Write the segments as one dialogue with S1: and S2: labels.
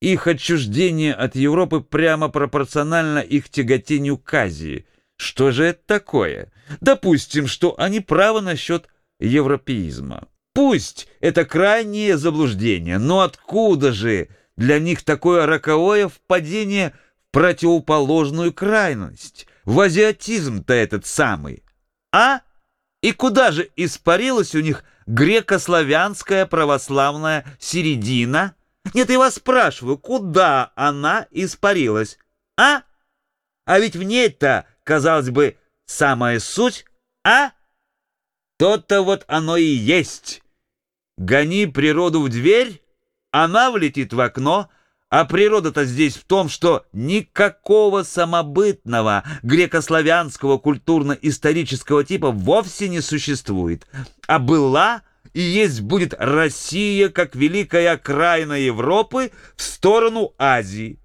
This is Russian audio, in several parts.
S1: их отчуждение от Европы прямо пропорционально их тяготению к Азии. Что же это такое? Допустим, что они правы насчет европеизма. Пусть это крайнее заблуждение, но откуда же для них такое роковое впадение в противоположную крайность, в азиатизм-то этот самый? А? И куда же испарилась у них греко-славянская православная середина? Нет, я вас спрашиваю, куда она испарилась? А? А ведь в ней-то, казалось бы, самая суть, а? То-то вот оно и есть. Гони природу в дверь, она влетит в окно, а природа-то здесь в том, что никакого самобытного греко-славянского культурно-исторического типа вовсе не существует, а была и есть будет Россия как великая окраина Европы в сторону Азии.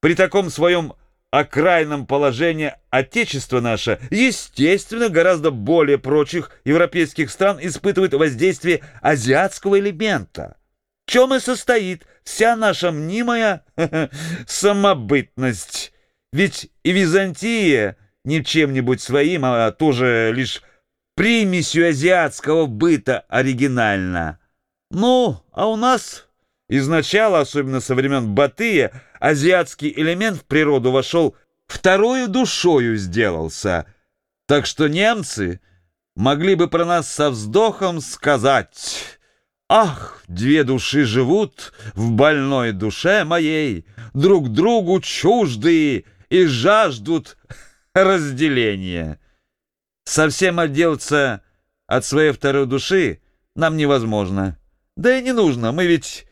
S1: При таком своем окраинном положении Отечество наше, естественно, гораздо более прочих европейских стран испытывает воздействие азиатского элемента. В чем и состоит вся наша мнимая самобытность. Ведь и Византия не чем-нибудь своим, а тоже лишь примесью азиатского быта оригинальна. Ну, а у нас изначально, особенно со времен Батыя, азиатский элемент в природу вошел вторую душою сделался. Так что немцы могли бы про нас со вздохом сказать... Ах, две души живут в больной душе моей, Друг другу чуждые и жаждут разделения. Совсем отделаться от своей второй души нам невозможно. Да и не нужно, мы ведь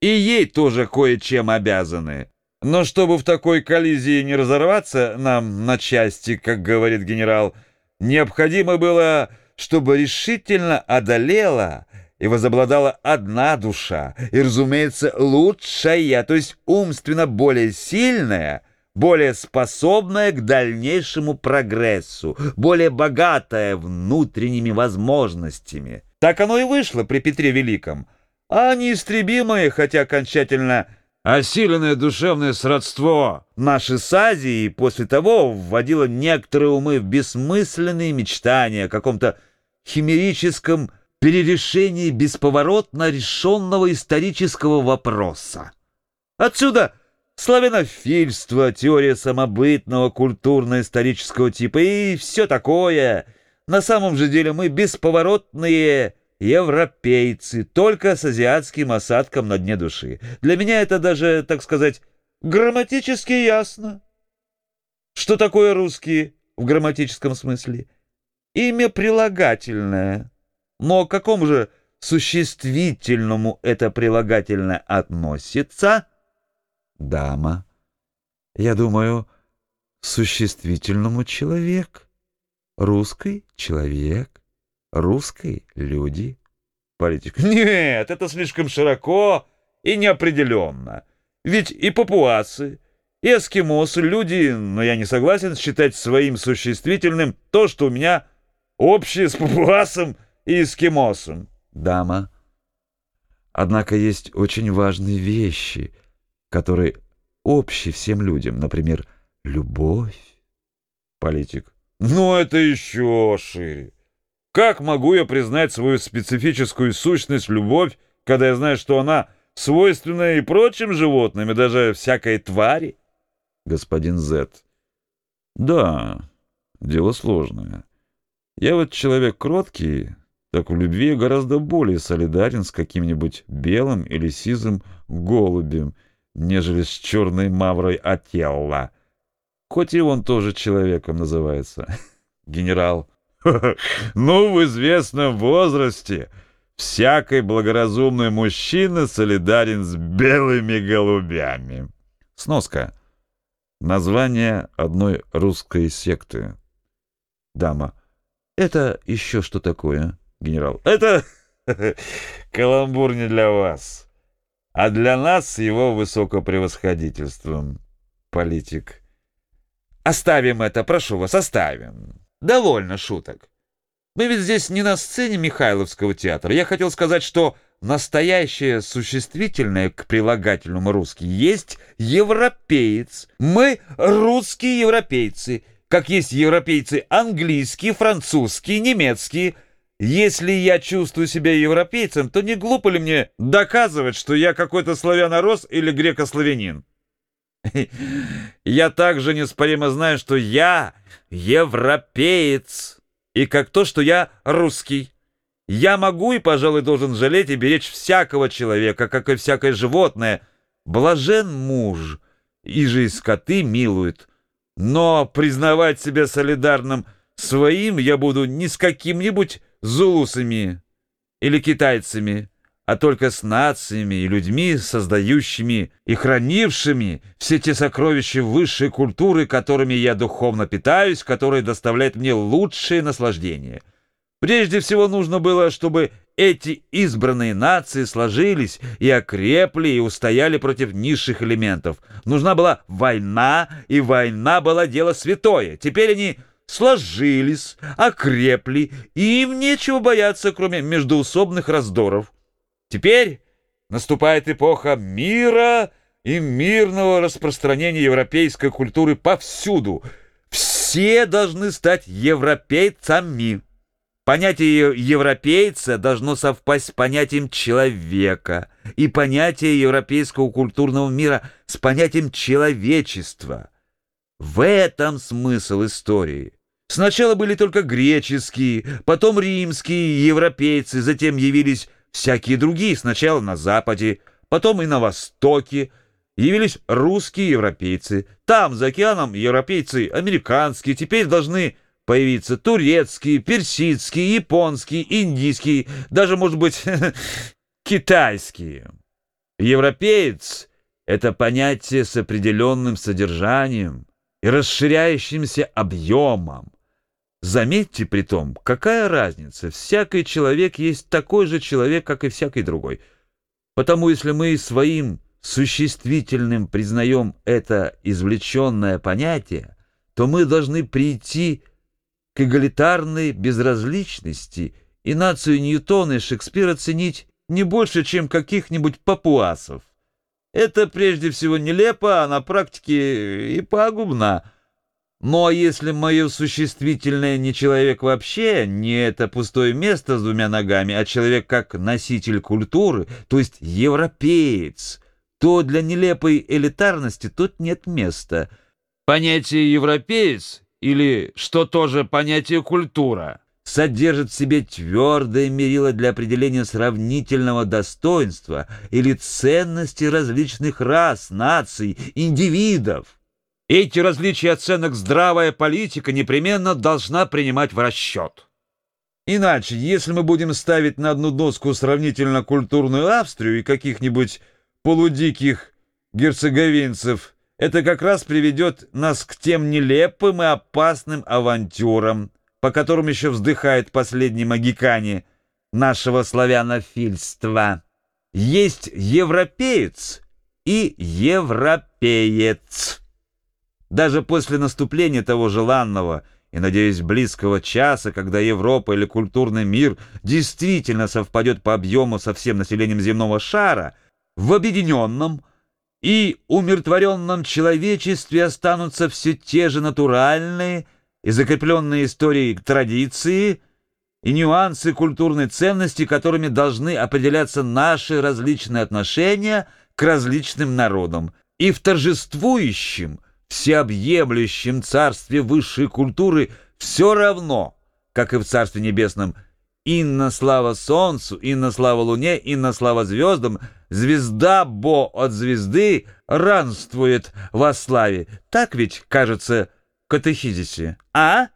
S1: и ей тоже кое-чем обязаны. Но чтобы в такой коллизии не разорваться нам на части, как говорит генерал, необходимо было, чтобы решительно одолела и возобладала одна душа, и, разумеется, лучшая, то есть умственно более сильная, более способная к дальнейшему прогрессу, более богатая внутренними возможностями. Так оно и вышло при Петре Великом, а неистребимое, хотя окончательно осиленное душевное сродство нашей с Азией после того вводило некоторые умы в бессмысленные мечтания о каком-то химерическом перерешении бесповоротно решенного исторического вопроса. Отсюда славянофильство, теория самобытного культурно-исторического типа и все такое. На самом же деле мы бесповоротные европейцы, только с азиатским осадком на дне души. Для меня это даже, так сказать, грамматически ясно. Что такое русские в грамматическом смысле? Имя прилагательное. Но к какому же существительному это прилагательное относится? Дама. Я думаю, существительному человек. Русский человек. Русской люди. Политик. Нет, это слишком широко и неопределенно. Ведь и папуасы, и эскимосы люди, но я не согласен считать своим существительным то, что у меня общее с папуасом и эскимосом. Дама. Однако есть очень важные вещи, которые общи всем людям. Например, любовь. Политик. Ну, это еще шире. Как могу я признать свою специфическую сущность любовь, когда я знаю, что она свойственна и прочим животным, и даже всякой твари? Господин Зет. Да, дело сложное. Я вот человек кроткий, так в любви гораздо более солидарен с каким-нибудь белым или сизым голубем, нежели с черной маврой Ателла. Хоть и он тоже человеком называется. Генерал. Ну, в известном возрасте всякий благоразумный мужчина солидарен с белыми голубями. Сноска. Название одной русской секты. Дама. Это еще что такое? генерал. Это каламбур не для вас, а для нас с его высокопревосходительством, политик. Оставим это, прошу вас, оставим. Довольно шуток. Мы ведь здесь не на сцене Михайловского театра. Я хотел сказать, что настоящее существительное к прилагательному русский есть европеец. Мы русские европейцы, как есть европейцы английские, французские, немецкие. Если я чувствую себя европейцем, то не глупо ли мне доказывать, что я какой-то славянорос или греко-славянин? Я также неоспоримо знаю, что я европеец, и как то, что я русский. Я могу и, пожалуй, должен жалеть и беречь всякого человека, как и всякое животное. Блажен муж, и же и скоты милуют. Но признавать себя солидарным своим я буду не с каким-нибудь зулусами или китайцами, а только с нациями и людьми, создающими и хранившими все те сокровища высшей культуры, которыми я духовно питаюсь, которые доставляют мне лучшее наслаждение. Прежде всего нужно было, чтобы эти избранные нации сложились и окрепли и устояли против низших элементов. Нужна была война, и война была дело святое. Теперь они сложились, окрепли, и им нечего бояться, кроме междоусобных раздоров. Теперь наступает эпоха мира и мирного распространения европейской культуры повсюду. Все должны стать европейцами. Понятие европейца должно совпасть с понятием человека, и понятие европейского культурного мира с понятием человечества. В этом смысл истории. Сначала были только греческие, потом римские европейцы, затем явились всякие другие, сначала на Западе, потом и на Востоке, явились русские европейцы. Там, за океаном, европейцы американские, теперь должны появиться турецкие, персидские, японские, индийские, даже, может быть, китайские. Европеец — это понятие с определенным содержанием и расширяющимся объемом. Заметьте при том, какая разница, всякий человек есть такой же человек, как и всякий другой. Потому если мы своим существительным признаем это извлеченное понятие, то мы должны прийти к эгалитарной безразличности и нацию Ньютона и Шекспира ценить не больше, чем каких-нибудь папуасов. Это прежде всего нелепо, а на практике и пагубно – ну а если мое существительное не человек вообще, не это пустое место с двумя ногами, а человек как носитель культуры, то есть европеец, то для нелепой элитарности тут нет места. Понятие «европеец» или, что тоже понятие «культура» содержит в себе твердое мерило для определения сравнительного достоинства или ценности различных рас, наций, индивидов. Эти различия оценок здравая политика непременно должна принимать в расчет. Иначе, если мы будем ставить на одну доску сравнительно культурную Австрию и каких-нибудь полудиких герцеговинцев, это как раз приведет нас к тем нелепым и опасным авантюрам, по которым еще вздыхает последний магикане нашего славянофильства. Есть европеец и европеец. Даже после наступления того желанного и, надеюсь, близкого часа, когда Европа или культурный мир действительно совпадет по объему со всем населением земного шара, в объединенном и умиротворенном человечестве останутся все те же натуральные и закрепленные историей традиции и нюансы культурной ценности, которыми должны определяться наши различные отношения к различным народам. И в торжествующем – всеобъемлющем царстве высшей культуры все равно, как и в Царстве Небесном, инна слава солнцу, инна слава луне, инна слава звездам, звезда Бо от звезды ранствует во славе. Так ведь, кажется, катехизисе, а?